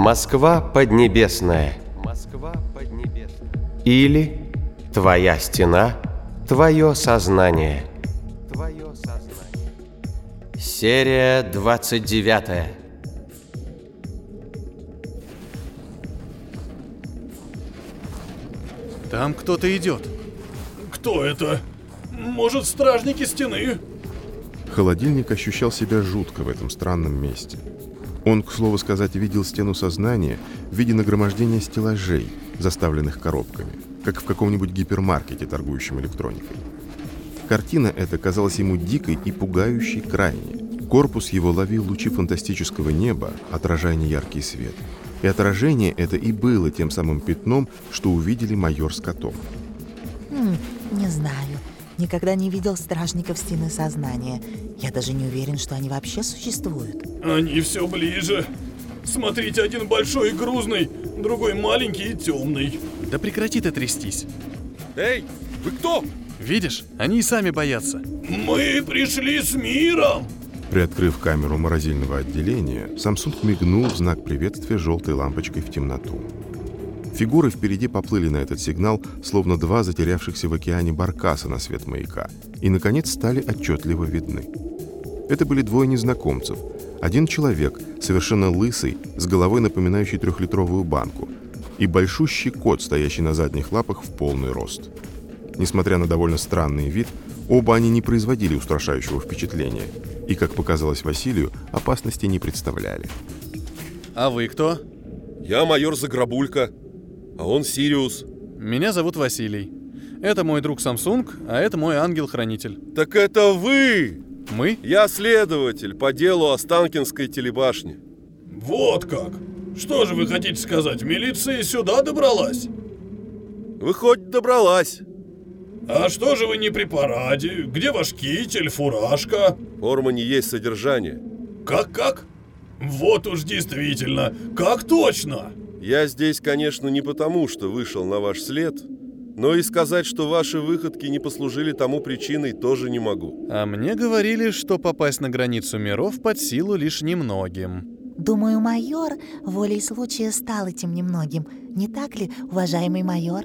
Москва Поднебесная. Москва Поднебесная. Или Твоя стена, Твое сознание. Твое сознание. Серия 29. Там кто-то идет. Кто это? Может, стражники стены? Холодильник ощущал себя жутко в этом странном месте. Он, к слову сказать, видел стену сознания в виде нагромождения стеллажей, заставленных коробками, как в каком-нибудь гипермаркете, торгующем электроникой. Картина эта казалась ему дикой и пугающей крайне. Корпус его ловил лучи фантастического неба, отражая неяркий свет. И отражение это и было тем самым пятном, что увидели майор с котом. Хм, не знаю. Никогда не видел стражников стены сознания. Я даже не уверен, что они вообще существуют. Они все ближе. Смотрите, один большой и грузный, другой маленький и темный. Да прекрати ты трястись. Эй, вы кто? Видишь, они и сами боятся. Мы пришли с миром! Приоткрыв камеру морозильного отделения, Samsung мигнул в знак приветствия желтой лампочкой в темноту. Фигуры впереди поплыли на этот сигнал, словно два затерявшихся в океане баркаса на свет маяка, и, наконец, стали отчетливо видны. Это были двое незнакомцев. Один человек, совершенно лысый, с головой напоминающей трехлитровую банку, и большущий кот, стоящий на задних лапах в полный рост. Несмотря на довольно странный вид, оба они не производили устрашающего впечатления и, как показалось Василию, опасности не представляли. А вы кто? Я майор Заграбулька, а он Сириус. Меня зовут Василий. Это мой друг Samsung, а это мой ангел-хранитель. Так это вы! Мы? Я следователь по делу Останкинской телебашни. Вот как! Что же вы хотите сказать, милиция сюда добралась? Выходит, добралась. А что же вы не при параде? Где ваш китель, фуражка? Форма не есть содержание. Как-как? Вот уж действительно, как точно! Я здесь, конечно, не потому, что вышел на ваш след, но и сказать, что ваши выходки не послужили тому причиной, тоже не могу. А мне говорили, что попасть на границу миров под силу лишь немногим. Думаю, майор волей случая стал этим немногим. Не так ли, уважаемый майор?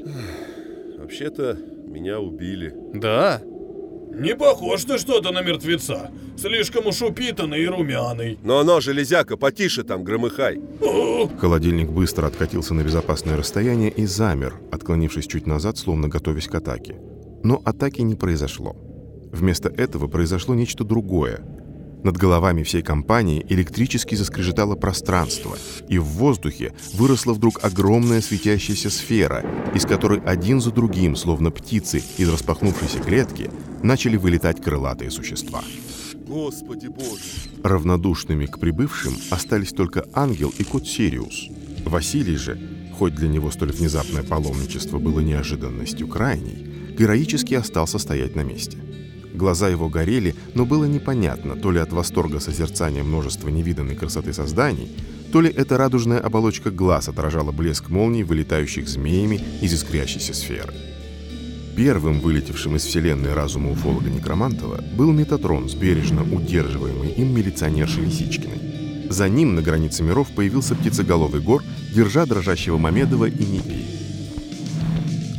Вообще-то, меня убили. Да? Не похож ты что-то на мертвеца. Слишком уж упитанный и румяный. Но-но, железяка, потише там, громыхай. Холодильник быстро откатился на безопасное расстояние и замер, отклонившись чуть назад, словно готовясь к атаке. Но атаки не произошло. Вместо этого произошло нечто другое. Над головами всей компании электрически заскрежетало пространство, и в воздухе выросла вдруг огромная светящаяся сфера, из которой один за другим, словно птицы из распахнувшейся клетки, начали вылетать крылатые существа. Господи боже. Равнодушными к прибывшим остались только ангел и кот Сириус. Василий же, хоть для него столь внезапное паломничество было неожиданностью крайней, героически остался стоять на месте. Глаза его горели, но было непонятно, то ли от восторга созерцания множества невиданной красоты созданий, то ли эта радужная оболочка глаз отражала блеск молний, вылетающих змеями из искрящейся сферы. Первым вылетевшим из вселенной разума уфолога Некромантова был Метатрон с бережно удерживаемой им милиционершей Лисичкиной. За ним на границе миров появился птицеголовый гор, держа дрожащего Мамедова и Непи.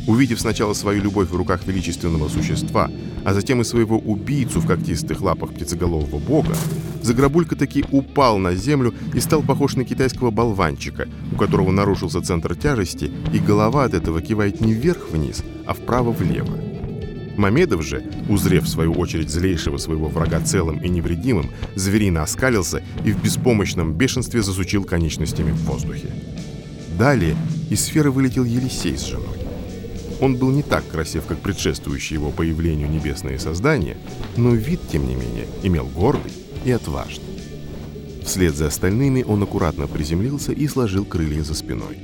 Увидев сначала свою любовь в руках величественного существа, а затем и своего убийцу в когтистых лапах птицеголового бога, Заграбулька таки упал на землю и стал похож на китайского болванчика, у которого нарушился центр тяжести, и голова от этого кивает не вверх-вниз, а вправо-влево. Мамедов же, узрев в свою очередь злейшего своего врага целым и невредимым, зверино оскалился и в беспомощном бешенстве засучил конечностями в воздухе. Далее из сферы вылетел Елисей с женой. Он был не так красив, как предшествующие его появлению небесные создания, но вид, тем не менее, имел гордый и отважный. Вслед за остальными он аккуратно приземлился и сложил крылья за спиной.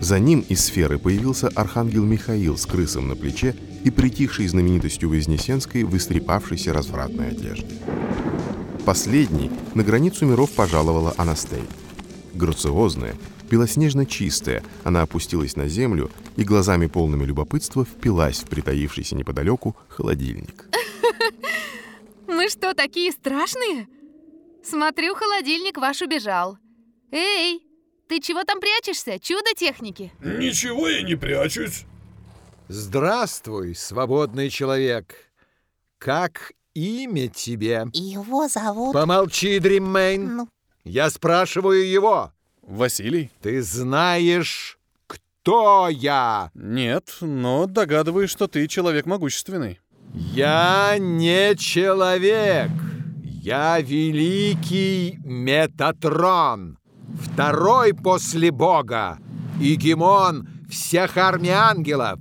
За ним из сферы появился архангел Михаил с крысом на плече и притихшей знаменитостью Вознесенской в истрепавшейся развратной одежде. Последней на границу миров пожаловала Анастей. Грациозная, белоснежно чистая, она опустилась на землю и глазами полными любопытства впилась в притаившийся неподалеку холодильник. Мы что, такие страшные? Смотрю, холодильник ваш убежал. Эй, Ты чего там прячешься? Чудо техники. Ничего я не прячусь. Здравствуй, свободный человек. Как имя тебе? Его зовут... Помолчи, Дриммейн. Ну, Я спрашиваю его. Василий? Ты знаешь, кто я? Нет, но догадываюсь, что ты человек могущественный. Я не человек. Я великий Метатрон. Второй после Бога. Игемон всех армий ангелов.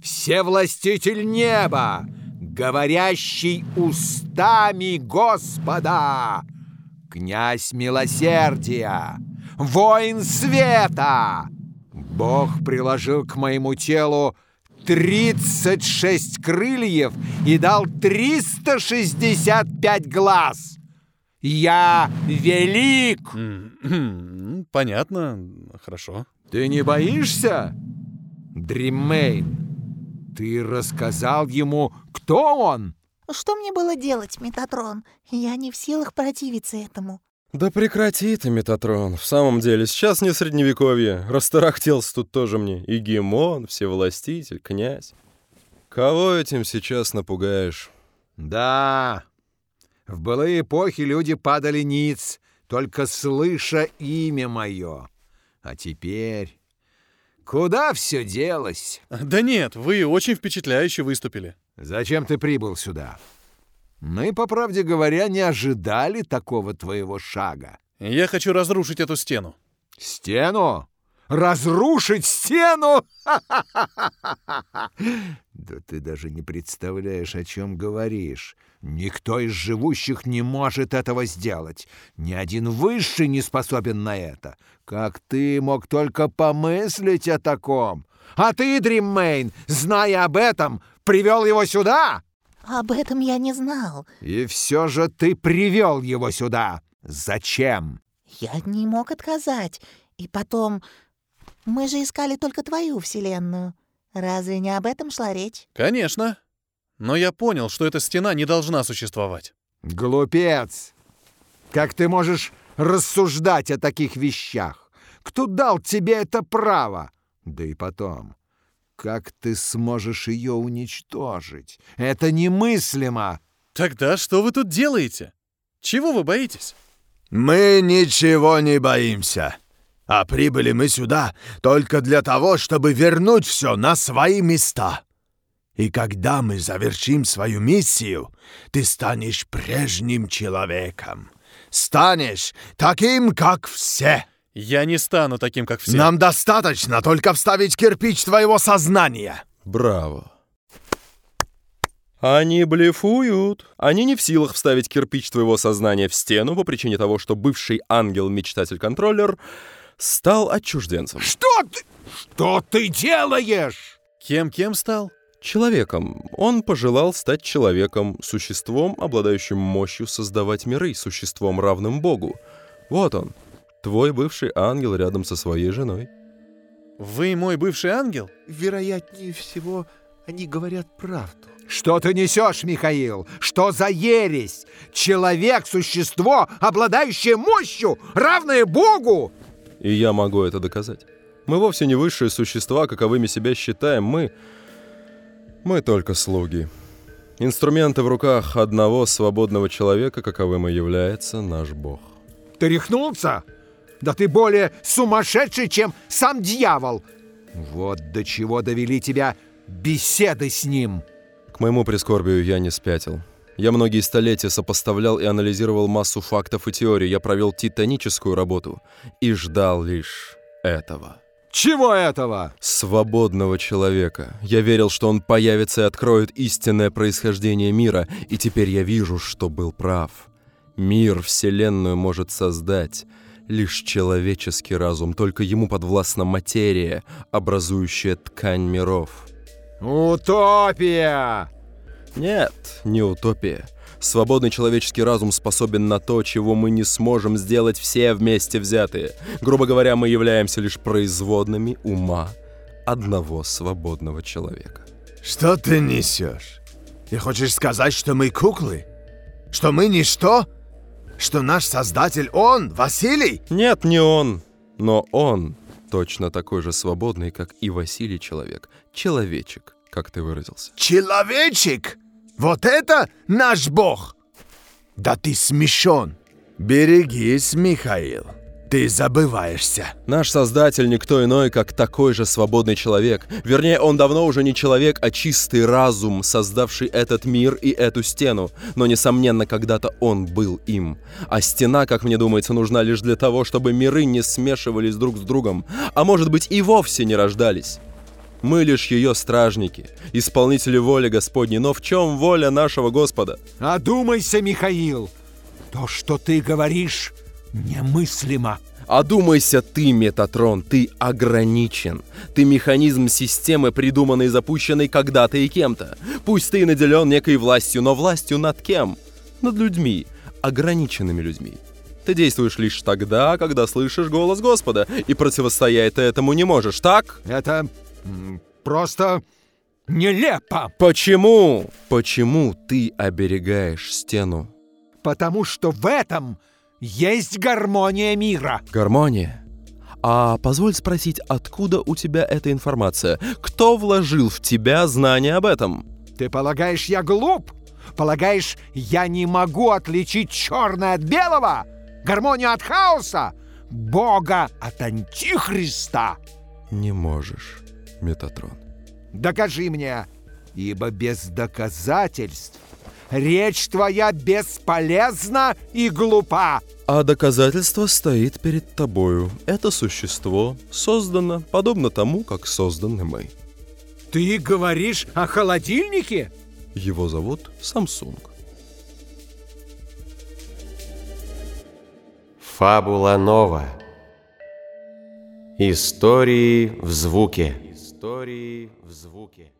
Всевластитель неба. Говорящий устами Господа. Князь милосердия. Воин света. Бог приложил к моему телу 36 крыльев и дал 365 глаз. Я велик. Понятно, хорошо. Ты не боишься? Дриммейн, ты рассказал ему, кто он? что мне было делать, Метатрон? Я не в силах противиться этому. Да прекрати ты, Метатрон. В самом деле, сейчас не средневековье. Растарахтелся тут тоже мне. Игемон, всевластитель, князь. Кого этим сейчас напугаешь? Да, в былые эпохи люди падали ниц, только слыша имя мое. А теперь... Куда все делось? Да нет, вы очень впечатляюще выступили. Зачем ты прибыл сюда? Мы, по правде говоря, не ожидали такого твоего шага. Я хочу разрушить эту стену. Стену? Разрушить стену? Да ты даже не представляешь, о чем говоришь. Никто из живущих не может этого сделать. Ни один высший не способен на это. Как ты мог только помыслить о таком? А ты, Дриммейн, зная об этом, привел его сюда? Об этом я не знал. И все же ты привел его сюда. Зачем? Я не мог отказать. И потом... Мы же искали только твою вселенную. Разве не об этом шла речь? Конечно. Но я понял, что эта стена не должна существовать. Глупец! Как ты можешь рассуждать о таких вещах? Кто дал тебе это право? Да и потом, как ты сможешь ее уничтожить? Это немыслимо! Тогда что вы тут делаете? Чего вы боитесь? Мы ничего не боимся. А прибыли мы сюда только для того, чтобы вернуть все на свои места. И когда мы завершим свою миссию, ты станешь прежним человеком. Станешь таким, как все. Я не стану таким, как все. Нам достаточно только вставить кирпич твоего сознания. Браво. Они блефуют. Они не в силах вставить кирпич твоего сознания в стену по причине того, что бывший ангел-мечтатель-контроллер стал отчужденцем. Что ты... Что ты делаешь? Кем-кем стал? Человеком. Он пожелал стать человеком, существом, обладающим мощью создавать миры, существом, равным Богу. Вот он, твой бывший ангел рядом со своей женой. Вы мой бывший ангел? Вероятнее всего, они говорят правду. Что ты несешь, Михаил? Что за ересь? Человек — существо, обладающее мощью, равное Богу! И я могу это доказать. Мы вовсе не высшие существа, каковыми себя считаем. Мы... Мы только слуги. Инструменты в руках одного свободного человека, каковым и является наш Бог. Ты рехнулся? Да ты более сумасшедший, чем сам дьявол! Вот до чего довели тебя беседы с ним! К моему прискорбию я не спятил. Я многие столетия сопоставлял и анализировал массу фактов и теорий. Я провел титаническую работу и ждал лишь этого. Чего этого? Свободного человека. Я верил, что он появится и откроет истинное происхождение мира, и теперь я вижу, что был прав. Мир, Вселенную может создать лишь человеческий разум, только ему подвластна материя, образующая ткань миров. Утопия! Нет, не утопия. Свободный человеческий разум способен на то, чего мы не сможем сделать все вместе взятые. Грубо говоря, мы являемся лишь производными ума одного свободного человека. Что ты несешь? Ты хочешь сказать, что мы куклы? Что мы ничто? Что наш создатель он, Василий? Нет, не он. Но он точно такой же свободный, как и Василий человек. Человечек, как ты выразился. Человечек? Вот это наш бог? Да ты смешон. Берегись, Михаил. Ты забываешься. Наш создатель никто иной, как такой же свободный человек. Вернее, он давно уже не человек, а чистый разум, создавший этот мир и эту стену. Но, несомненно, когда-то он был им. А стена, как мне думается, нужна лишь для того, чтобы миры не смешивались друг с другом. А может быть и вовсе не рождались. Мы лишь ее стражники, исполнители воли Господней. Но в чем воля нашего Господа? Одумайся, Михаил. То, что ты говоришь, немыслимо. Одумайся ты, Метатрон, ты ограничен. Ты механизм системы, придуманный и запущенный когда-то и кем-то. Пусть ты наделен некой властью, но властью над кем? Над людьми, ограниченными людьми. Ты действуешь лишь тогда, когда слышишь голос Господа, и противостоять ты этому не можешь, так? Это просто нелепо. Почему? Почему ты оберегаешь стену? Потому что в этом есть гармония мира. Гармония? А позволь спросить, откуда у тебя эта информация? Кто вложил в тебя знания об этом? Ты полагаешь, я глуп? Полагаешь, я не могу отличить черное от белого? Гармонию от хаоса? Бога от антихриста? Не можешь, Метатрон. Докажи мне, ибо без доказательств речь твоя бесполезна и глупа. А доказательство стоит перед тобою. Это существо создано подобно тому, как созданы мы. Ты говоришь о холодильнике? Его зовут Samsung. Фабула Нова. Истории в звуке. Истории в звуке.